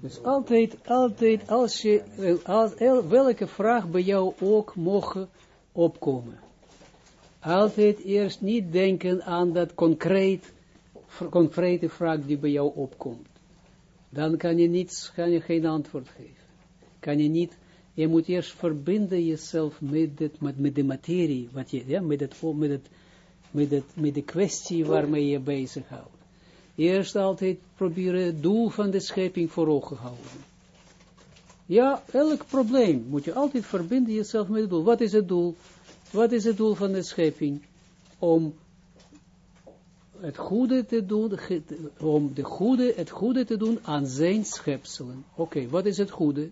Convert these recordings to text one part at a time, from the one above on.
Dus altijd, altijd, als je, welke vraag bij jou ook mogen opkomen. Altijd eerst niet denken aan dat concreet, concrete vraag die bij jou opkomt. Dan kan je, niets, kan je geen antwoord geven. Kan je niet, je moet eerst verbinden jezelf met, met, met de materie, wat je, ja, met, het, met, het, met, het, met de kwestie waarmee je bezighoudt. Eerst altijd proberen het doel van de schepping voor ogen houden. Ja, elk probleem moet je altijd verbinden jezelf met het doel. Wat is het doel? Wat is het doel van de schepping? Om het goede te doen, om de goede, het goede te doen aan zijn schepselen. Oké, wat is het goede?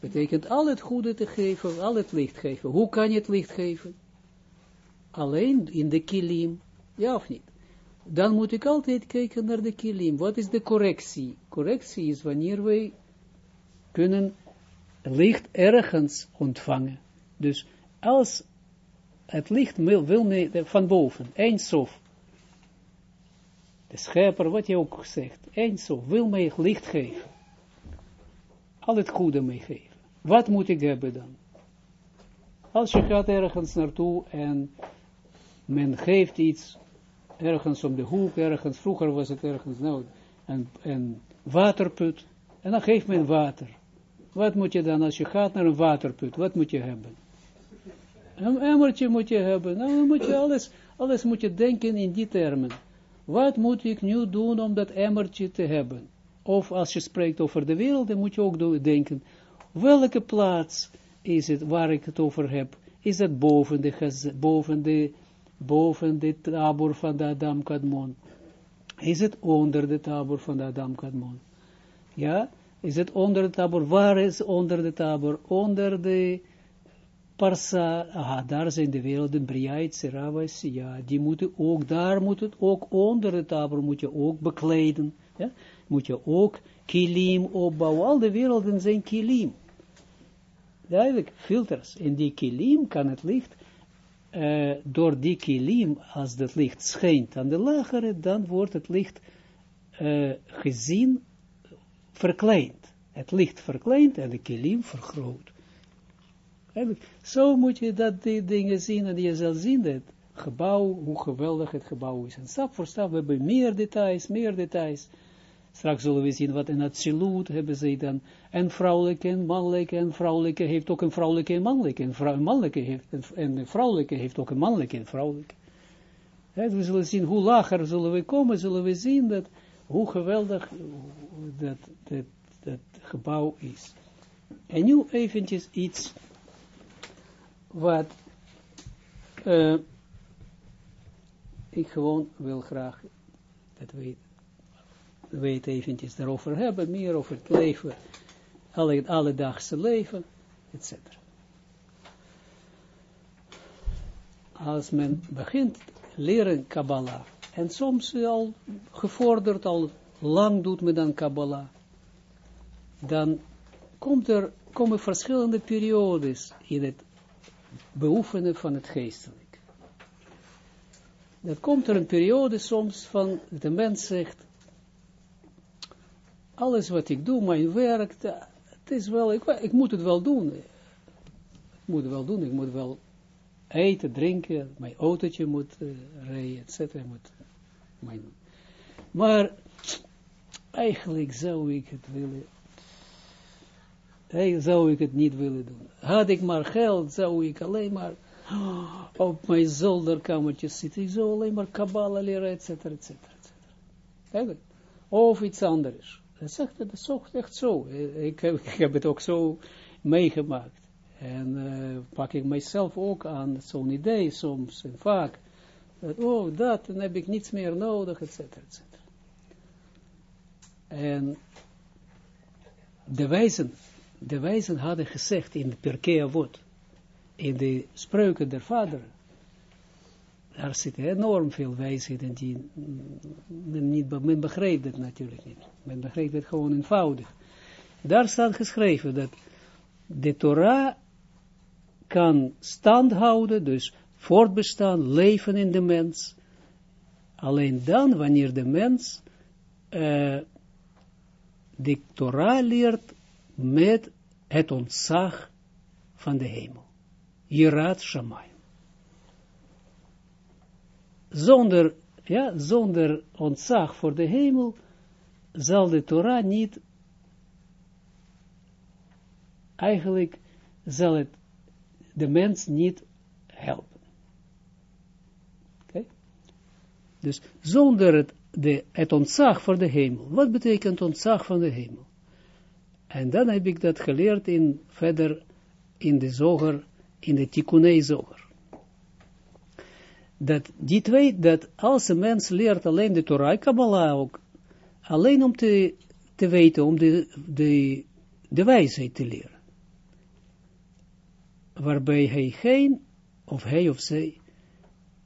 Betekent al het goede te geven, al het licht geven. Hoe kan je het licht geven? Alleen in de kilim, ja of niet? Dan moet ik altijd kijken naar de kilim. Wat is de correctie? Correctie is wanneer wij kunnen licht ergens ontvangen. Dus als het licht wil, wil mee, van boven, eindsof, de schepper, wat je ook zegt, eindsof, wil mij licht geven. Al het goede meegeven. Wat moet ik hebben dan? Als je gaat ergens naartoe en men geeft iets, ergens om de hoek, ergens, vroeger was het ergens, nou, een, waterput, en dan geeft men water. Wat moet je dan, als je gaat naar een waterput, wat moet je hebben? Een emmertje moet je hebben, nou moet je alles, alles moet je denken in die termen. Wat moet ik nu doen om dat emmertje te hebben? Of als je spreekt over de wereld, dan moet je ook denken, welke plaats is het waar ik het over heb? Is dat boven de, boven de, boven de tabor van de Adam Kadmon? Is het onder de tabor van de Adam Kadmon? Ja? Is het onder de tabor? Waar is onder de tabor? Onder de parsa, aha, daar zijn de werelden, Briait, Serawas, ja, die moeten ook, daar moet het ook onder de tabor, moet je ook bekleden, ja, moet je ook kilim opbouwen, al de werelden zijn kilim. Duidelijk, filters, in die kilim kan het licht, uh, door die kilim, als het licht schijnt aan de lagere, dan wordt het licht uh, gezien verkleind. Het licht verkleind en de kilim vergroot. Zo moet je dat die dingen zien en je zal zien dat gebouw, hoe geweldig het gebouw is. En stap voor stap, we hebben meer details, meer details. Straks zullen we zien wat het siloet hebben ze dan. En vrouwelijke en mannelijke, en vrouwelijke heeft ook een vrouwelijke en mannelijke. En heeft, en vrouwelijke heeft ook een mannelijke en vrouwelijke. we zullen zien hoe lager zullen we komen, zullen we zien dat, hoe geweldig dat, gebouw is. En nu eventjes iets wat uh, ik gewoon wil graag dat we, we het eventjes daarover hebben, meer over het leven, alle, het alledaagse leven, etc. Als men begint leren Kabbalah, en soms al gevorderd, al lang doet men dan Kabbalah, dan komt er, komen verschillende periodes in het beoefenen van het geestelijk. Dat komt er een periode soms van, de mens zegt, alles wat ik doe, mijn werk, het is wel, ik, moet het wel doen. Ik moet het wel doen, ik moet wel eten, drinken, mijn autootje moet uh, rijden, et cetera. Mijn, maar eigenlijk zou ik het willen Hey, zou ik het niet willen doen. Had ik maar geld, zou ik alleen maar op mijn zolderkamertje zitten. Ik zou alleen maar Kabbalah leren, et cetera, et cetera, Of iets anders. Is echt, dat is echt zo. Ik heb, ik heb het ook zo meegemaakt. En uh, pak ik mijzelf ook aan zo'n idee soms en vaak. Dat, oh, dat, dan heb ik niets meer nodig, et cetera, et cetera. En de wijzen de wijzen hadden gezegd in de Perkea Avot, in de spreuken der vader, daar zit enorm veel wijsheid en die men, niet, men begrijpt het natuurlijk niet. Men begrijpt het gewoon eenvoudig. Daar staat geschreven dat de Torah kan stand houden, dus voortbestaan, leven in de mens, alleen dan wanneer de mens uh, de Torah leert met het ontzag van de hemel. Jirat Shamayim. Zonder, ja, zonder ontzag voor de hemel zal de Torah niet, eigenlijk zal het de mens niet helpen. Okay? Dus zonder het, de, het ontzag voor de hemel. Wat betekent ontzag van de hemel? En dan heb ik dat geleerd in, verder in de zoger, in de tikkunei zoger. Dat die twee, dat als een mens leert alleen de Torah, Kabbalah ook, alleen om te, te weten, om de, de, de wijsheid te leren. Waarbij hij geen, of hij of zij,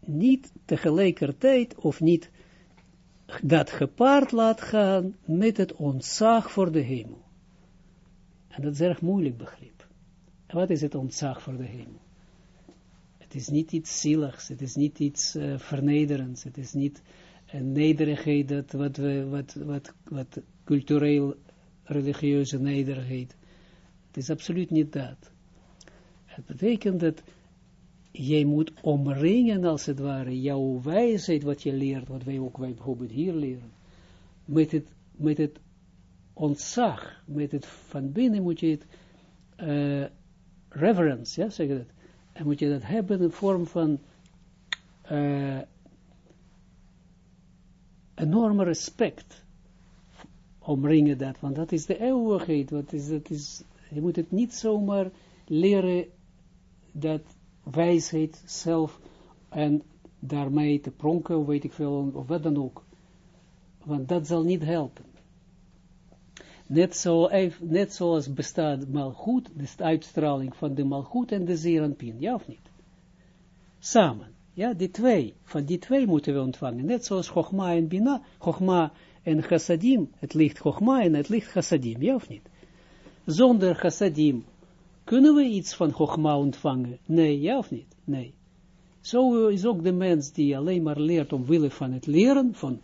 niet tegelijkertijd, of niet dat gepaard laat gaan met het ontzag voor de hemel. En dat is erg moeilijk begrip. wat is het ontzag voor de hemel? Het is niet iets zieligs, het is niet iets uh, vernederends, het is niet een nederigheid dat wat, we, wat, wat, wat cultureel religieuze nederigheid. Het is absoluut niet dat. Het betekent dat jij moet omringen, als het ware, jouw wijsheid, wat je leert, wat wij ook wij bijvoorbeeld hier leren, met het, met het ontzag, met het van binnen moet je het uh, reverence, ja, zeg je dat, en moet je dat hebben in vorm van uh, enorme respect, omringen dat, want dat is de eeuwigheid, is, dat is, je moet het niet zomaar leren, dat wijsheid zelf, en daarmee te pronken, of weet ik veel, of wat dan ook. Want dat zal niet helpen. Net, zo, net zoals bestaat malgoed, de uitstraling van de malgoed en de zeeranpin, ja of niet? Samen, ja, die twee, van die twee moeten we ontvangen. Net zoals Chogma en Bina, Chogma en Chassadim, het ligt Chogma en het ligt Chassadim, ja of niet? Zonder Chassadim, kunnen we iets van Chogma ontvangen? Nee, ja of niet? Nee. Zo is ook de mens die alleen maar leert omwille van het leren, van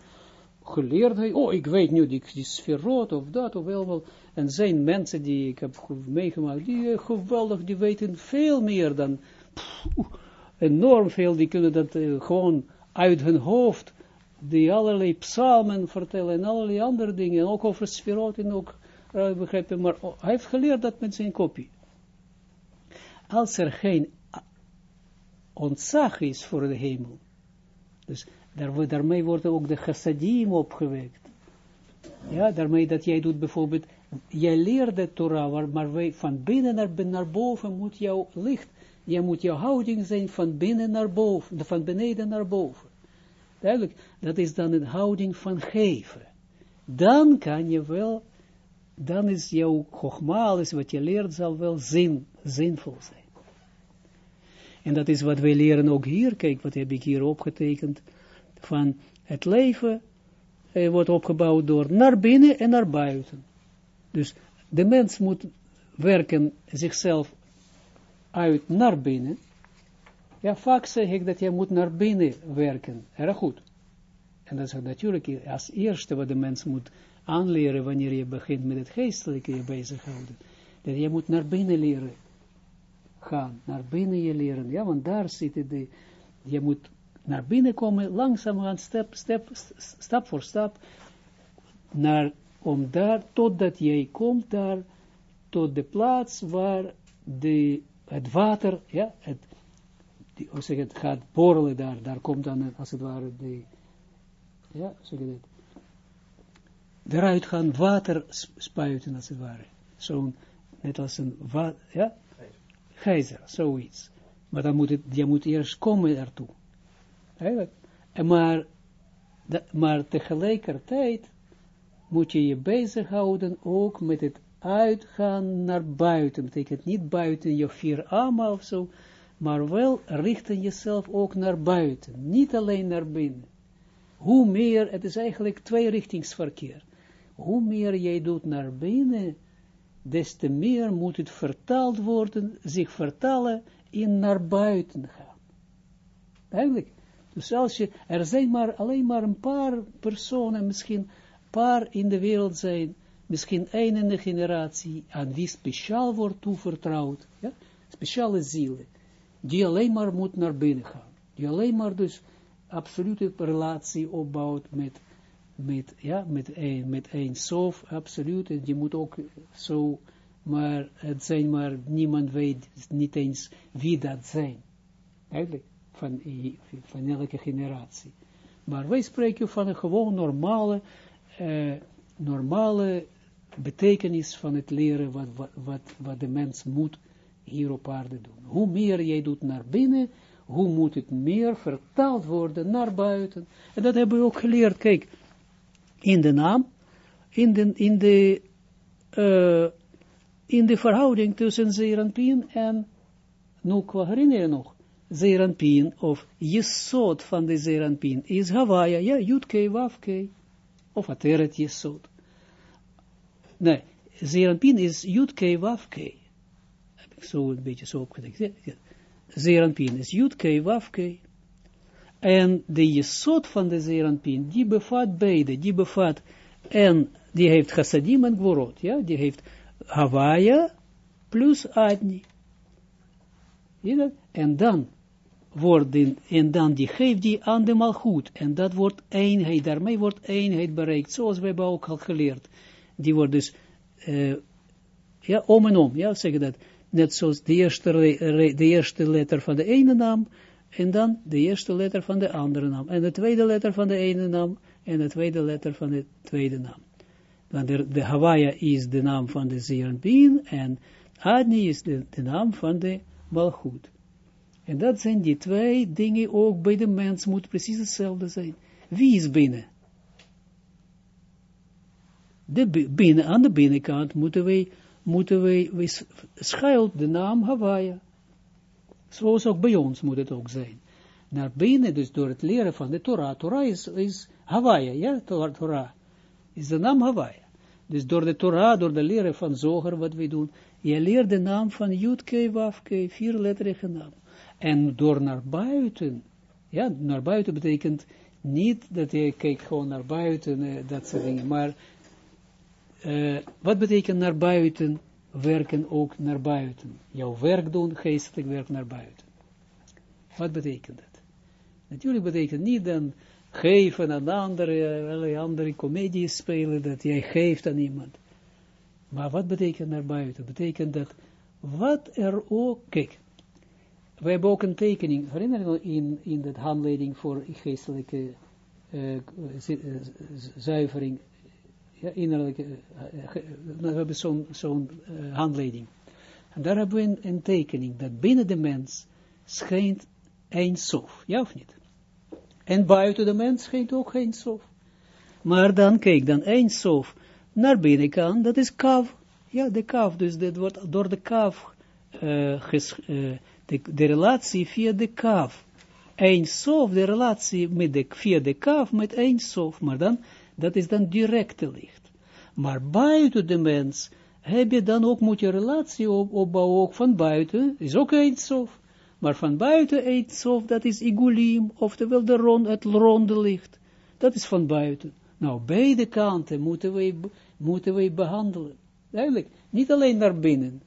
geleerdheid, oh, ik weet nu die, die of dat, of wel. En zijn mensen die ik heb meegemaakt, die uh, geweldig, die weten veel meer dan, enorm veel, die kunnen dat uh, gewoon uit hun hoofd, die allerlei psalmen vertellen en allerlei andere dingen, ook over sferot en ook, uh, begrijpen, maar oh, hij heeft geleerd dat met zijn kopie. Als er geen ontzag is voor de hemel, dus daar, daarmee worden ook de chassadim opgewekt. Ja, daarmee dat jij doet bijvoorbeeld, jij leert de Torah, maar wij van binnen naar, naar boven moet jouw licht, jij moet jouw houding zijn van binnen naar boven, van beneden naar boven. Duidelijk, dat is dan een houding van geven. Dan kan je wel, dan is jouw gogma, wat je leert, zal wel zin, zinvol zijn. En dat is wat wij leren ook hier, kijk, wat heb ik hier opgetekend, van het leven eh, wordt opgebouwd door naar binnen en naar buiten. Dus de mens moet werken zichzelf uit naar binnen. Ja, vaak zeg ik dat je moet naar binnen werken. Erg goed. En dat is natuurlijk als eerste wat de mens moet aanleren wanneer je begint met het geestelijke je bezighouden. Dat je moet naar binnen leren gaan. Naar binnen je leren. Ja, want daar zitten de, je moet naar binnen komen, langzaam gaan, stap, stap, stap voor stap, naar, om daar, totdat jij komt daar, tot de plaats waar de, het water, ja, het, die, zeg het, gaat borrelen daar, daar komt dan, als het ware, de, ja, zeg je dat, eruit gaan water spuiten, als het ware. Zo'n, net als een, ja, gijzer, zoiets. Maar dan moet het, je moet eerst komen ertoe. Maar, maar tegelijkertijd moet je je bezighouden ook met het uitgaan naar buiten. Betekent niet buiten je vier armen of zo, maar wel richten jezelf ook naar buiten. Niet alleen naar binnen. Hoe meer, het is eigenlijk tweerichtingsverkeer. Hoe meer jij doet naar binnen, des te meer moet het vertaald worden, zich vertalen in naar buiten gaan. Eigenlijk, dus als je, er zijn maar alleen maar een paar personen, misschien een paar in de wereld zijn, misschien één in de generatie, aan wie speciaal wordt toevertrouwd, ja, speciale zielen, die alleen maar moet naar binnen gaan, die alleen maar dus absolute relatie opbouwt met, met, ja, met een, met een sof, absoluut, en die moet ook zo, maar het zijn maar, niemand weet niet eens wie dat zijn, eigenlijk, van, van elke generatie. Maar wij spreken van een gewoon normale, uh, normale betekenis van het leren wat, wat, wat, de mens moet hier op aarde doen. Hoe meer jij doet naar binnen, hoe moet het meer vertaald worden naar buiten. En dat hebben we ook geleerd, kijk, in de naam, in de, in de, in de verhouding tussen Zeranpien en, nu herinner je nog, Zeranpien, of Jesod van de Zeranpien, is Hawaii, ja, Jutke, Wafke, of Ateret Jesod. Nee, Zeranpien is Jutke, Wafke. Heb ik zo een beetje zo opgedekt. Zeranpien is Jutke, Wafke. En de Jesod van de Zeranpien, die bevat beide, die bevat, en die heeft Chassadim en Gvorot, ja, die heeft Hawaii plus Adni. En dan worden, en dan die geeft die aan de malgoed, en dat wordt eenheid, daarmee wordt eenheid bereikt, zoals we hebben ook al geleerd. Die wordt dus, uh, ja, om en om, ja, zeggen dat, net zoals de eerste, de eerste letter van de ene naam, en dan de eerste letter van de andere naam, en de tweede letter van de ene naam, en de tweede letter van de tweede naam. Want de, de Hawaii is de naam van de Zeranpien, en Adni is de, de naam van de Malchut. En dat zijn die twee dingen ook bij de mens moet precies hetzelfde zijn. Wie is binnen? De binnen aan de binnenkant moeten wij, moeten wij, schuilt de naam Hawaii. Zoals ook bij ons moet het ook zijn. Naar binnen, dus door het leren van de Torah. Torah is, is Hawaii, ja, Torah. Is de naam Hawaii. Dus door de Torah, door de leren van Zoger, wat wij doen, je leert de naam van Yudke, Wafke, vierletterige naam. En door naar buiten, ja, naar buiten betekent niet dat je kijkt gewoon naar buiten, eh, dat soort dingen, maar uh, wat betekent naar buiten? Werken ook naar buiten. Jouw werk doen, geestelijk werk naar buiten. Wat betekent dat? Natuurlijk betekent niet dan geven aan andere, alle andere comedies spelen, dat jij geeft aan iemand. Maar wat betekent naar buiten? Betekent dat wat er ook, kijk, we hebben ook een tekening, herinner je in, in de handleiding voor geestelijke uh, zuivering, ja, innerlijke, uh, we hebben zo'n zo'n uh, handleiding. En daar hebben we een, tekening, dat binnen de mens schijnt een sof, ja of niet? En buiten de mens schijnt ook geen sof. Maar dan, kijk, dan een sof naar binnen kan, dat is kaf. Ja, de kaf, dus dat wordt door de kaf uh, de, relatie via de kaf. Eén sof, de relatie met de, via de kaf met één sof, maar dan, dat is dan directe licht. Maar buiten de mens heb je dan ook, moet je relatie op, opbouwen, van buiten, is ook één sof. Maar van buiten één sof, dat is igulim, oftewel de rond, het ronde licht. Dat is van buiten. Nou, beide kanten moeten wij, moeten wij behandelen. Eigenlijk, niet alleen naar binnen,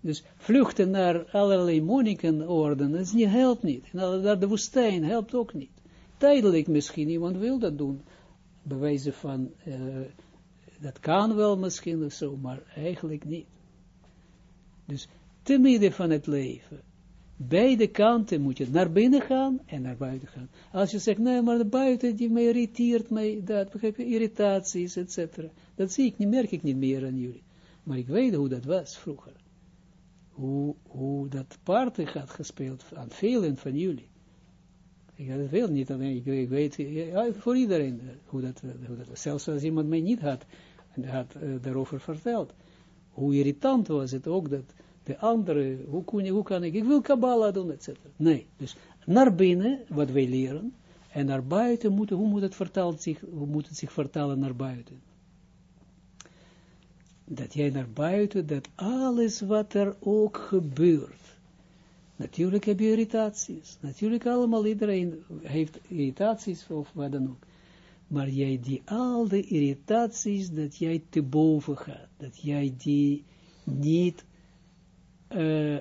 dus vluchten naar allerlei monnikenorden, dat niet, helpt niet. Naar de woestijn helpt ook niet. Tijdelijk misschien, iemand wil dat doen. Bewijzen van, uh, dat kan wel misschien of zo, maar eigenlijk niet. Dus te midden van het leven, beide kanten moet je naar binnen gaan en naar buiten gaan. Als je zegt, nee, maar de buiten, die mij irriteert mij, dat, begrijp je, irritaties, etc. Dat zie ik niet, merk ik niet meer aan jullie. Maar ik weet hoe dat was vroeger hoe, hoe dat parten gaat gespeeld aan velen van jullie. Ik had het veel niet alleen, ik, ik weet, voor iedereen hoe dat, hoe dat. Zelfs als iemand mij niet had, had uh, daarover verteld. Hoe irritant was het ook dat de andere, hoe, hoe kan ik, ik wil Kabbalah doen, etc. Nee, dus naar binnen, wat wij leren, en naar buiten, moet, hoe moet het vertalen zich, hoe moet het zich vertalen naar buiten? Dat jij naar buiten, dat alles wat er ook gebeurt, natuurlijk heb je irritaties, natuurlijk allemaal, iedereen heeft irritaties of wat dan ook, maar jij die al de irritaties, dat jij te boven gaat, dat jij die niet, uh,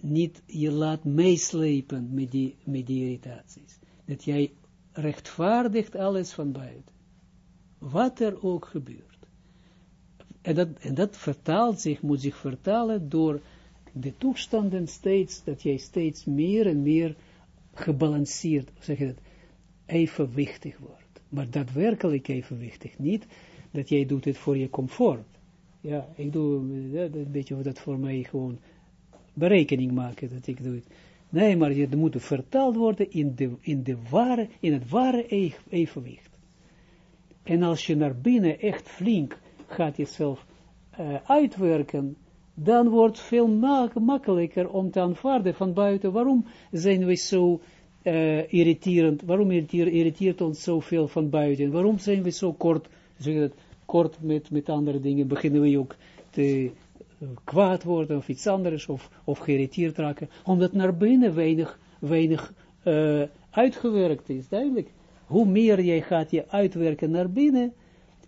niet je laat meeslepen met die, met die irritaties. Dat jij rechtvaardigt alles van buiten. Wat er ook gebeurt. En dat, en dat vertaalt zich, moet zich vertalen door de toestanden steeds, dat jij steeds meer en meer gebalanceerd, zeg je dat, evenwichtig wordt. Maar daadwerkelijk evenwichtig. Niet dat jij doet het voor je comfort. Ja, ik doe een beetje dat voor mij gewoon berekening maken dat ik doe het. Nee, maar je moet vertaald worden in, de, in, de ware, in het ware evenwicht. En als je naar binnen echt flink gaat jezelf uh, uitwerken, dan wordt het veel makkelijker om te aanvaarden van buiten. Waarom zijn we zo uh, irriterend, waarom irriteert ons zoveel van buiten? Waarom zijn we zo kort, zeg dat, kort met, met andere dingen, beginnen we ook te uh, kwaad worden of iets anders, of, of geïrriteerd raken, omdat naar binnen weinig, weinig uitgewerkt is, duidelijk. Hoe meer jij gaat je uitwerken naar binnen,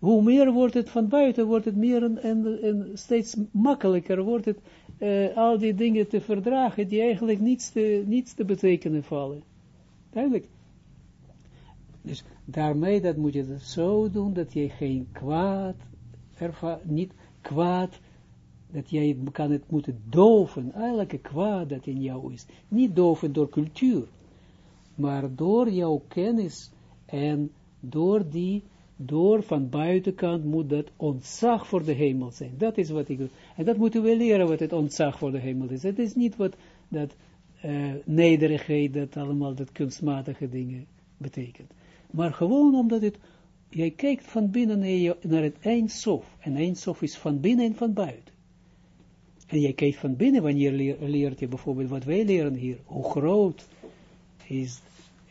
hoe meer wordt het van buiten, wordt het meer en, en, steeds makkelijker wordt het uh, al die dingen te verdragen die eigenlijk niets te, niets te betekenen vallen. Duidelijk. Dus daarmee dat moet je dat zo doen, dat je geen kwaad, ervaart, niet kwaad, dat jij kan het moeten doven, elke kwaad dat in jou is. Niet doven door cultuur, maar door jouw kennis en door die, door van buitenkant moet dat ontzag voor de hemel zijn. Dat is wat ik doe. En dat moeten we leren wat het ontzag voor de hemel is. Het is niet wat dat uh, nederigheid, dat allemaal, dat kunstmatige dingen betekent. Maar gewoon omdat het, jij kijkt van binnen naar, naar het eindsof. En eindsof is van binnen en van buiten. En jij kijkt van binnen, wanneer leer, leert je bijvoorbeeld wat wij leren hier, hoe groot is,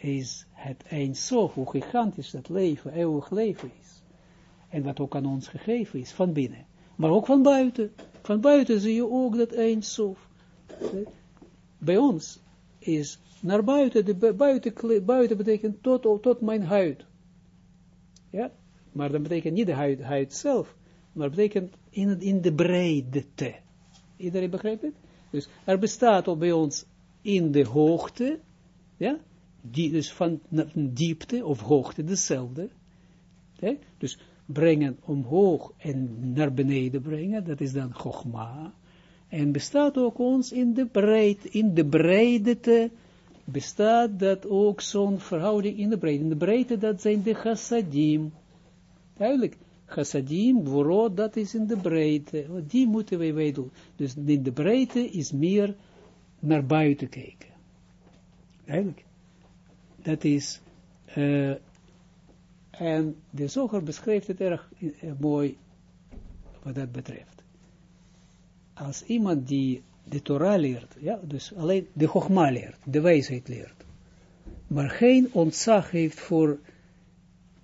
is het eindsof, hoe gigantisch dat leven, eeuwig leven is. En wat ook aan ons gegeven is, van binnen. Maar ook van buiten. Van buiten zie je ook dat eindsof bij ons is naar buiten, de buiten, buiten betekent tot, tot mijn huid. Ja, maar dat betekent niet de huid, zelf, maar betekent in, in de breedte. Iedereen begrijpt het? Dus er bestaat al bij ons in de hoogte, ja, die, dus van diepte of hoogte dezelfde. Ja? Dus brengen omhoog en naar beneden brengen, dat is dan chogma. En bestaat ook ons in de breedte, in de breedte, bestaat dat ook zo'n verhouding in de breedte. In de breedte, dat zijn de chassadim. Duidelijk, chassadim, worot, dat is in de breedte. Die moeten wij, doen. Dus in de breedte is meer naar buiten kijken. Duidelijk. Dat is, uh, en de zoger beschrijft het erg uh, mooi wat dat betreft als iemand die de Torah leert, ja, dus alleen de Chogma leert, de wijsheid leert, maar geen ontzag heeft voor,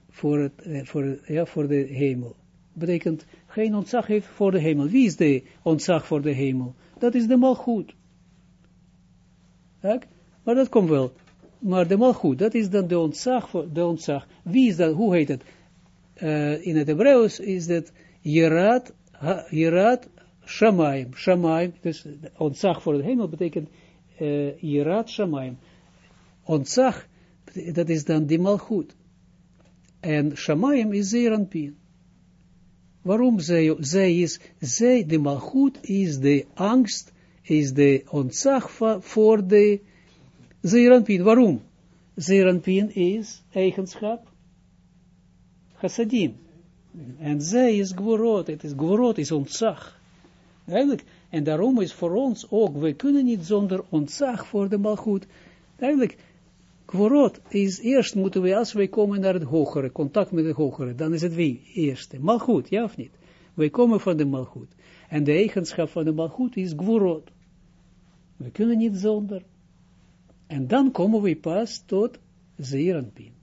voor, het, eh, voor, ja, voor de hemel, betekent geen ontzag heeft voor de hemel. Wie is de ontzag voor de hemel? Dat is de malgoed. Maar dat komt wel. Maar de malgoed, dat is dan de ontzag, voor, de ontzag. Wie is dat, hoe heet het? Uh, in het Hebreeuws is dat Jerat, Jerat Shamaim, Shamaim, dus ontzag voor de hemel betekent uh, Jirat Shamaim. Ontzag, dat is dan die malchut. En Shamaim is Zeranpien. Waarom zij, zij is, zij, de malchut is de angst, is de ontzag voor de Zeranpien. Waarom? Zeranpien is eigenschap chassadim. En zij is gworot, het is gworot, is ontzag. Eigenlijk, en daarom is voor ons ook, we kunnen niet zonder ontzag voor de malgoed. Eigenlijk, kworot is eerst moeten we, als wij komen naar het hogere, contact met het hogere, dan is het wie? Eerste. Malgoed, ja of niet? Wij komen van de malgoed. En de eigenschap van de malgoed is gworot. We kunnen niet zonder. En dan komen we pas tot zeeranpin.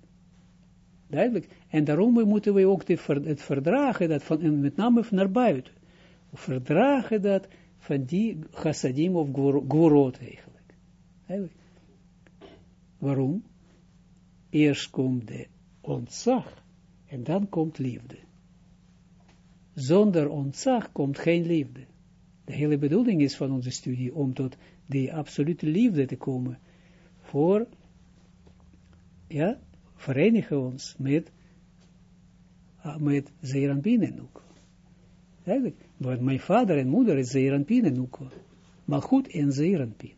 Duidelijk. En daarom moeten we ook het verdragen, dat van, met name naar buiten verdragen dat van die chassadim of gworot eigenlijk. Waarom? Eerst komt de ontzag. En dan komt liefde. Zonder ontzag komt geen liefde. De hele bedoeling is van onze studie om tot die absolute liefde te komen. Voor, ja, verenigen ons met, ah, met Zeeranpien en Nuko. Eigenlijk, want mijn vader en moeder is Zeeranpien en Nuko. Maar goed in Zeeranpien.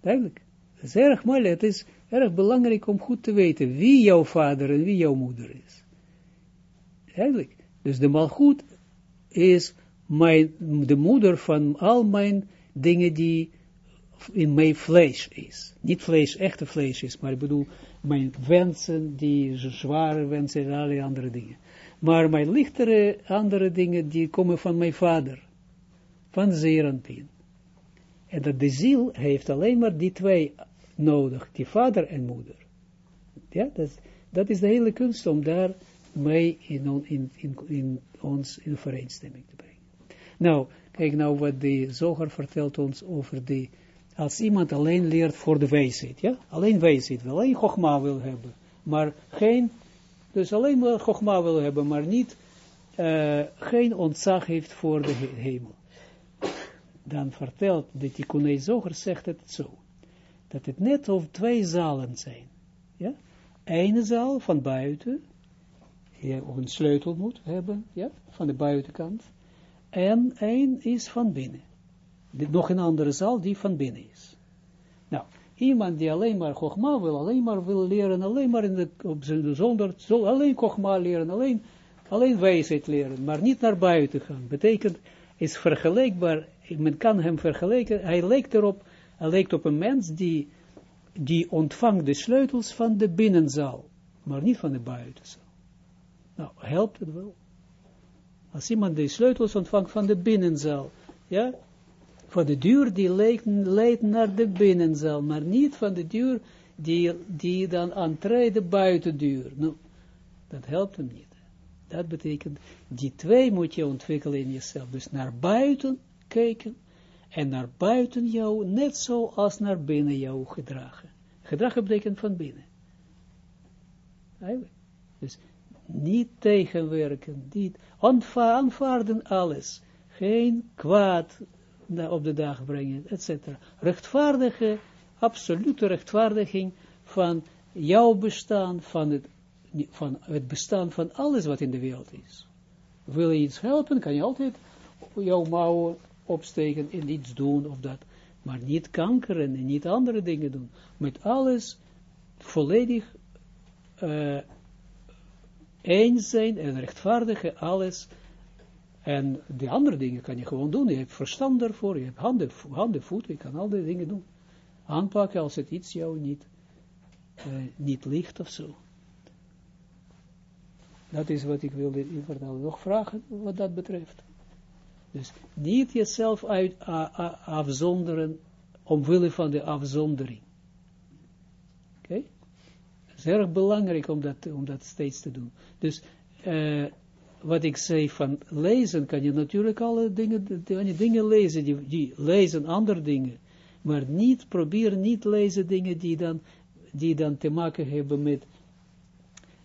Eigenlijk, het is erg moeilijk, het is erg belangrijk om goed te weten wie jouw vader en wie jouw moeder is. Eigenlijk, dus de malgoed is mijn, de moeder van al mijn dingen die in mijn vlees is. Niet vlees, echte vlees is, maar ik bedoel mijn wensen, die zware wensen en alle andere dingen. Maar mijn lichtere andere dingen, die komen van mijn vader, van Zeranpien. En dat de ziel heeft alleen maar die twee nodig, die vader en moeder. Ja, dat, dat is de hele kunst om daar mee in, in, in, ons in overeenstemming te brengen. Nou, kijk nou wat de zoger vertelt ons over die, als iemand alleen leert voor de wijsheid, ja, alleen wijsheid, alleen gogma wil hebben, maar geen, dus alleen maar gogma wil hebben, maar niet, uh, geen ontzag heeft voor de hemel. Dan vertelt de Tikunei Zoger, zegt het zo, dat het net of twee zalen zijn, ja, Ene zaal van buiten, je een sleutel moet hebben, ja, van de buitenkant, en één is van binnen. Nog een andere zaal die van binnen is. Nou, iemand die alleen maar Chogma wil, alleen maar wil leren, alleen maar in de, op zijn zonder, alleen Chogma leren, alleen, alleen wijsheid leren, maar niet naar buiten gaan, betekent, is vergelijkbaar, men kan hem vergelijken, hij lijkt erop, hij lijkt op een mens die, die ontvangt de sleutels van de binnenzaal, maar niet van de buitenzaal. Nou, helpt het wel. Als iemand de sleutels ontvangt van de binnenzaal, ja, van de deur die leidt, naar de binnenzaal, maar niet van de deur die, die dan aantreedt de buitendeur. Nou, dat helpt hem niet. Dat betekent, die twee moet je ontwikkelen in jezelf. Dus naar buiten kijken en naar buiten jou, net zo als naar binnen jou gedragen. Gedragen betekent van binnen. Dus niet tegenwerken, niet aanvaarden alles, geen kwaad op de dag brengen, etc. Rechtvaardige, absolute rechtvaardiging van jouw bestaan, van het, van het bestaan van alles wat in de wereld is. Wil je iets helpen, kan je altijd jouw mouwen opsteken en iets doen of dat, maar niet kankeren en niet andere dingen doen. Met alles volledig uh, eens zijn en rechtvaardigen alles. En die andere dingen kan je gewoon doen. Je hebt verstand daarvoor, je hebt handen, handen voeten, je kan al die dingen doen. Aanpakken als het iets jou niet, uh, niet ligt of zo. Dat is wat ik wilde vertellen. Nog vragen wat dat betreft. Dus niet jezelf uit, afzonderen omwille van de afzondering. Oké? is erg belangrijk om dat, om dat steeds te doen. Dus uh, wat ik zei van lezen, kan je natuurlijk alle dingen, die, dingen lezen, die, die lezen andere dingen. Maar niet, probeer niet lezen dingen die dan, die dan te maken hebben met,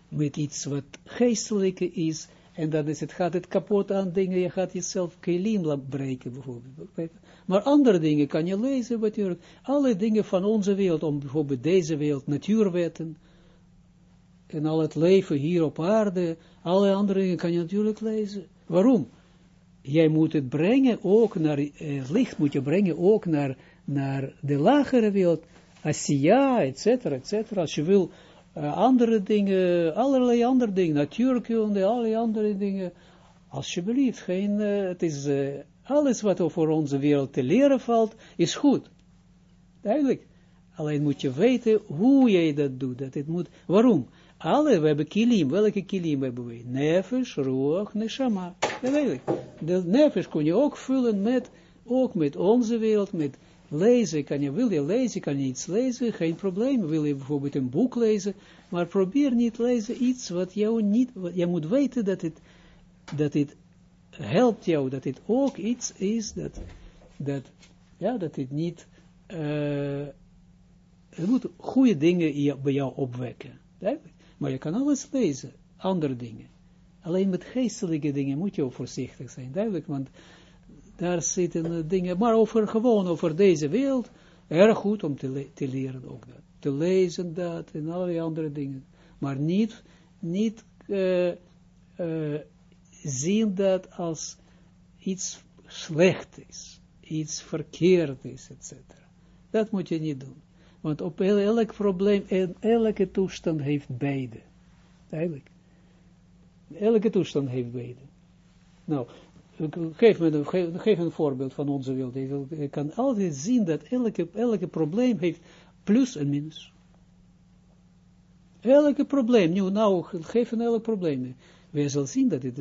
met iets wat geestelijk is. En dan is het, gaat het kapot aan dingen, je gaat jezelf kelim breken bijvoorbeeld. Maar andere dingen kan je lezen natuurlijk. Alle dingen van onze wereld, om bijvoorbeeld deze wereld, natuurwetten, en al het leven hier op aarde, alle andere kan je natuurlijk lezen. Waarom? Jij moet het brengen ook naar, eh, licht moet je brengen ook naar, naar de lagere wereld, Asiya, et cetera, et cetera. Als je wil uh, andere dingen, allerlei andere dingen, natuurkunde, allerlei andere dingen, alsjeblieft, geen, uh, het is, alles wat voor onze wereld te leren valt, is goed. Duidelijk. Alleen moet je weten hoe jij dat doet. Dat het moet, waarom? Alle, we hebben kilim, welke kilim hebben we? Nefesh, roog, neshama. De nefesh kun je ook vullen met, ook met onze wereld, met lezen. Kan je, wil je lezen, kan je iets lezen, geen probleem. Wil je bijvoorbeeld een boek lezen, maar probeer niet lezen iets wat jou niet, wat, je moet weten dat het, dat het helpt jou, dat het ook iets is dat, dat, ja, dat het niet, uh, het moet goede dingen bij jou opwekken. Maar je kan alles lezen, andere dingen. Alleen met geestelijke dingen moet je ook voorzichtig zijn, duidelijk, want daar zitten dingen, maar over gewoon over deze wereld, erg goed om te, te leren ook dat. Te lezen dat en allerlei andere dingen. Maar niet, niet uh, uh, zien dat als iets slecht is, iets verkeerd is, etc. Dat moet je niet doen. Want op elk probleem en elke toestand heeft beide. Eigenlijk. Elke toestand heeft beide. Nou, geef me een, geef, een voorbeeld van onze wereld. Je kan altijd zien dat elke, elke probleem heeft plus en minus. Elke probleem, nu, nou, geef een elk probleem. We zullen zien dat het,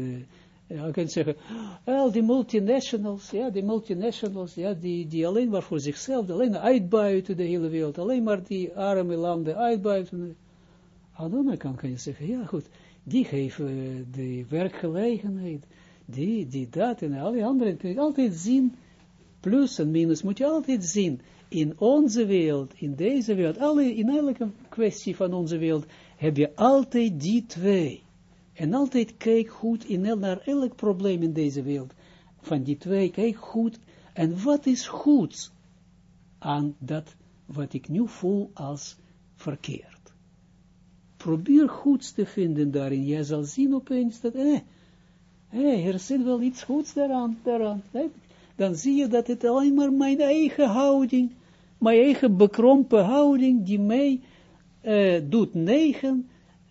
uh, je kunt zeggen, al die multinationals, ja, die multinationals, ja, die, die alleen maar voor zichzelf, alleen uitbuiten de hele wereld, alleen maar die arme landen uitbuiten. Aan de andere kant kan je zeggen, ja goed, die geven de werkgelegenheid, die, die dat en alle andere, kun je altijd zien, plus en minus moet je altijd zien, in onze wereld, in deze wereld, alle, in elke kwestie van onze wereld, heb je altijd die twee. En altijd kijk goed in, naar elk probleem in deze wereld. Van die twee, kijk goed. En wat is goed aan dat wat ik nu voel als verkeerd? Probeer goeds te vinden daarin. Jij zal zien opeens dat, eh, eh er zit wel iets goeds daaraan. daaraan Dan zie je dat het alleen maar mijn eigen houding, mijn eigen bekrompen houding, die mij uh, doet negen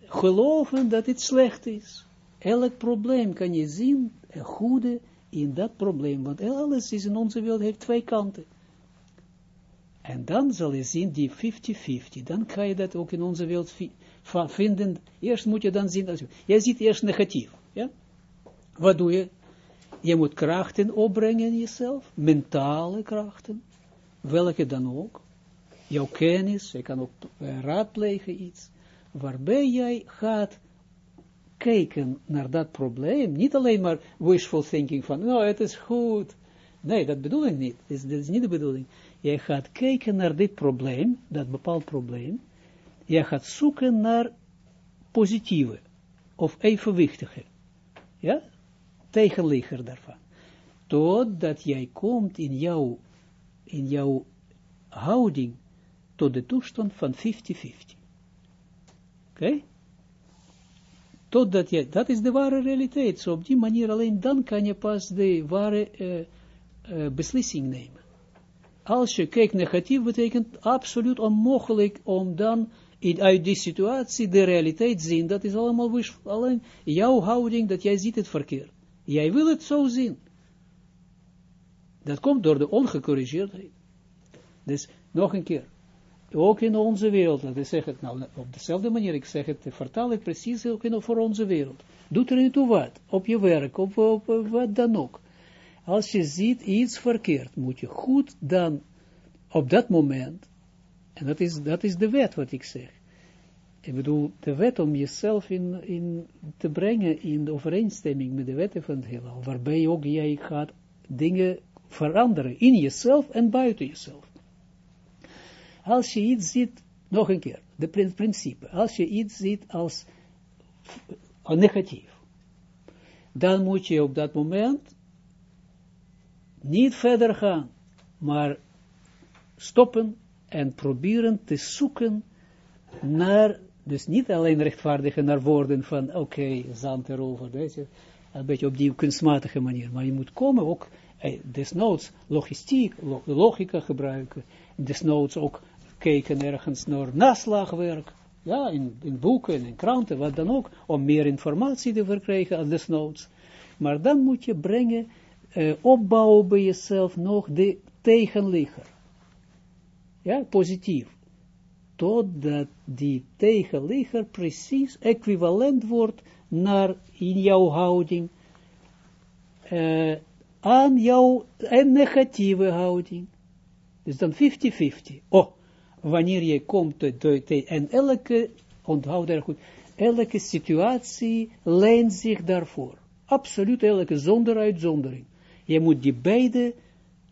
geloven dat het slecht is. Elk probleem kan je zien, een goede in dat probleem, want alles is in onze wereld, heeft twee kanten. En dan zal je zien die 50-50, dan kan je dat ook in onze wereld vinden. Eerst moet je dan zien, als je, jij ziet eerst negatief, ja? Wat doe je? Je moet krachten opbrengen in jezelf, mentale krachten, welke dan ook. Jouw kennis, je kan ook uh, raadplegen iets waarbij jij gaat kijken naar dat probleem, niet alleen maar wishful thinking van, nou, het is goed. Nee, dat bedoel ik niet. Dat is, dat is niet de bedoeling. Jij gaat kijken naar dit probleem, dat bepaald probleem. Jij gaat zoeken naar positieve of evenwichtige, ja, tegenligger daarvan. Totdat jij komt in jouw, in jouw houding tot de toestand van 50-50. Oké? Totdat je, dat is de ware realiteit. Zo op die manier alleen dan kan je pas de ware uh, uh, beslissing nemen. Als je kijkt negatief, betekent absoluut onmogelijk om dan in, uit die situatie de realiteit zien. Dat is allemaal alleen jouw houding, dat jij ziet het verkeerd. Jij wil het zo zien. Dat komt door de ongecorrigeerdheid. Dus nog een keer ook in onze wereld, ik zeg het nou op dezelfde manier, ik zeg het, vertaal ik precies ook in, voor onze wereld. Doet er niet toe wat, op je werk, op, op, wat dan ook. Als je ziet iets verkeerd, moet je goed dan, op dat moment, en dat is, dat is de wet wat ik zeg. Ik bedoel, de wet om jezelf in, in te brengen in overeenstemming met de wetten van het heelal, waarbij ook jij gaat dingen veranderen in jezelf en buiten jezelf. Als je iets ziet, nog een keer, de principe, als je iets ziet als negatief, dan moet je op dat moment niet verder gaan, maar stoppen en proberen te zoeken naar, dus niet alleen rechtvaardigen naar woorden van, oké, zand erover, weet je, een beetje op die kunstmatige manier, maar je moet komen ook, eh, desnoods logistiek, logica gebruiken, desnoods ook kijken ergens naar naslagwerk, ja, in, in boeken, in kranten, wat dan ook, om meer informatie te verkrijgen als desnoods. Maar dan moet je brengen, uh, opbouwen bij jezelf nog de tegenligger. Ja, positief. Totdat die tegenligger precies equivalent wordt naar in jouw houding, uh, aan jouw negatieve houding. Dus dan 50-50. Oh, wanneer je komt en elke, onthoud er goed, elke situatie leent zich daarvoor. Absoluut elke zonder uitzondering. Je moet die beide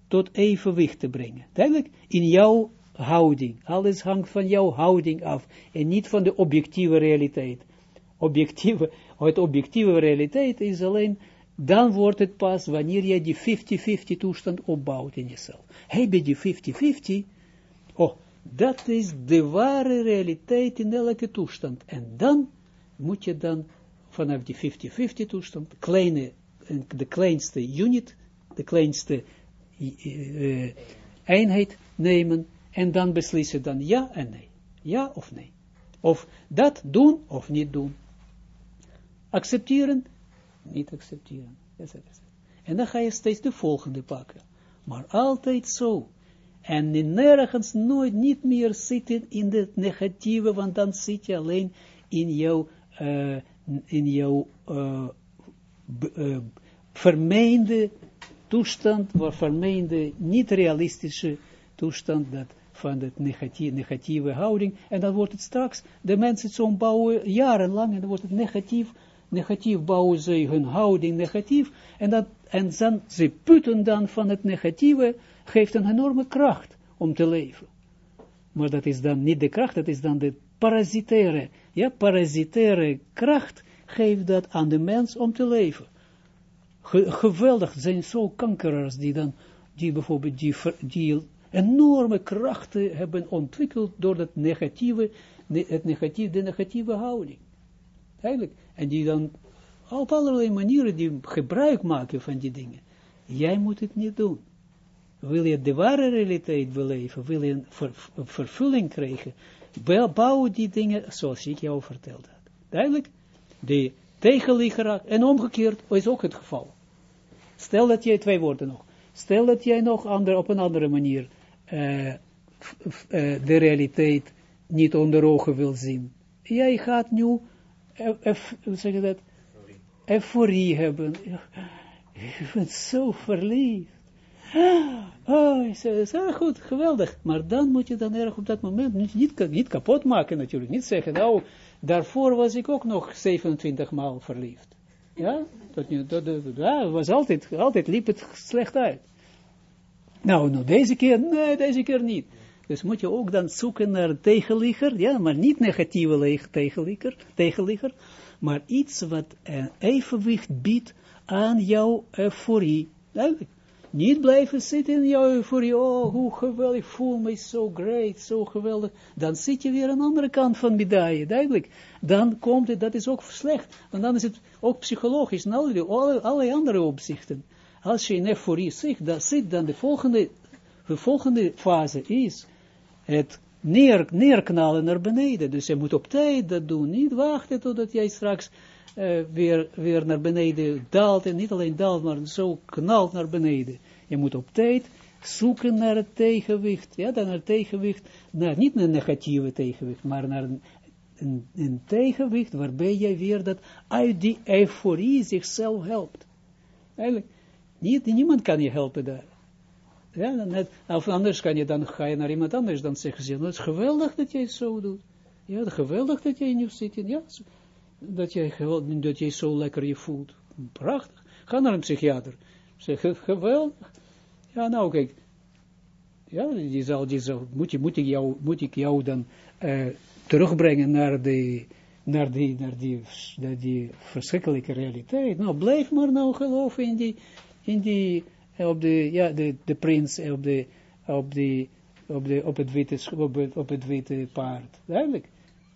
tot evenwicht brengen. Duidelijk, in jouw houding. Alles hangt van jouw houding af. En niet van de objectieve realiteit. Objectieve, het objectieve realiteit is alleen, dan wordt het pas wanneer je die 50-50 toestand opbouwt in jezelf. Heb je die 50-50, oh, dat is de ware realiteit in elke toestand. En dan moet je dan vanaf die 50-50 toestand, kleine, de kleinste unit, de kleinste uh, eenheid nemen en dan beslissen dan ja en nee. Ja of nee. Of dat doen of niet doen. Accepteren, niet accepteren. En dan ga je steeds de volgende pakken. Maar altijd zo. En nergens nooit niet meer zitten in het negatieve, want dan zit je alleen in jouw, uh, in jouw uh, uh, vermeende toestand, waar vermeende niet realistische toestand dat van de negatieve, negatieve houding. En dan wordt het straks, de mensen zo bouwen jarenlang, en dan wordt het negatief, negatief bouwen ze hun houding negatief, en, dat, en dan, ze putten dan van het negatieve, geeft een enorme kracht om te leven. Maar dat is dan niet de kracht, dat is dan de parasitaire, ja, parasitaire kracht geeft dat aan de mens om te leven. geweldig, zijn zo kankeraars die dan, die bijvoorbeeld, die, die enorme krachten hebben ontwikkeld door dat negatieve, het negatieve, de negatieve houding. Eigenlijk. En die dan op allerlei manieren die gebruik maken van die dingen. Jij moet het niet doen. Wil je de ware realiteit beleven, wil je een vervulling krijgen, bouw die dingen zoals ik jou verteld had. Duidelijk? De tegenligger, en omgekeerd is ook het geval. Stel dat jij, twee woorden nog, stel dat jij nog ander, op een andere manier uh, de realiteit niet onder ogen wil zien. Jij gaat nu, hoe zeg dat, euforie hebben. Je bent zo verliefd. Oh, is erg goed, geweldig. Maar dan moet je dan erg op dat moment niet, kapot maken natuurlijk. Niet zeggen, nou, daarvoor was ik ook nog 27 maal verliefd. Ja, dat, dat, dat was altijd, altijd liep het slecht uit. Nou, nou, deze keer, nee, deze keer niet. Dus moet je ook dan zoeken naar tegenligger, ja, maar niet negatieve tegenligger, tegenligger, maar iets wat een evenwicht biedt aan jouw euforie. Duidelijk. Niet blijven zitten in jouw euforie, oh, hoe geweldig, voel me zo great, zo geweldig. Dan zit je weer aan de andere kant van medaille, duidelijk. Dan komt het, dat is ook slecht, want dan is het ook psychologisch, in alle, alle andere opzichten als je in euforie zit, dan, zit dan de volgende, de volgende fase is het neer, neerknallen naar beneden. Dus je moet op tijd dat doen, niet wachten totdat jij straks uh, weer, weer naar beneden daalt, en niet alleen daalt, maar zo knalt naar beneden. Je moet op tijd zoeken naar het tegenwicht, ja, dan naar het tegenwicht, naar, niet een negatieve tegenwicht, maar naar een, een, een tegenwicht waarbij jij weer dat uit die euforie zichzelf helpt. Eigenlijk, niet, niemand kan je helpen daar. Ja, net, of anders kan je dan, ga je naar iemand anders, dan zeggen ze, nou, het is geweldig dat jij zo doet. Ja, geweldig dat jij nu zit. Ja, dat jij, dat jij zo lekker je voelt. Prachtig. Ga naar een psychiater. Zeg, geweldig. Ja, nou kijk. Ja, die zal, die zal, moet, je, moet, ik jou, moet ik jou dan uh, terugbrengen naar de, naar die, naar die, naar die verschrikkelijke realiteit. Nou, blijf maar nou geloven in die, in die, op de, ja, de, de prins, op de, op de, op de, op het witte, op het, op het witte paard. Duidelijk.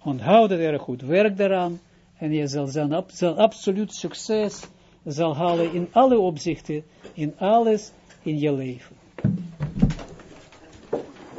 Onthoud het erg goed. Werk daaraan. En je zal, zal, zal absoluut succes zal halen in alle opzichten, in alles in je leven.